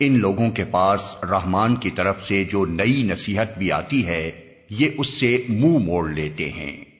ان لوگوں کے پاس رحمان کی طرف سے جو نئی نصیحت بھی آتی ہے، یہ اس سے منہ مو موڑ لیتے ہیں۔